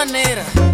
maneira.